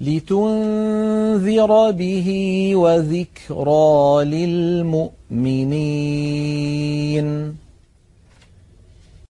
لتنذر به وذكرى للمؤمنين.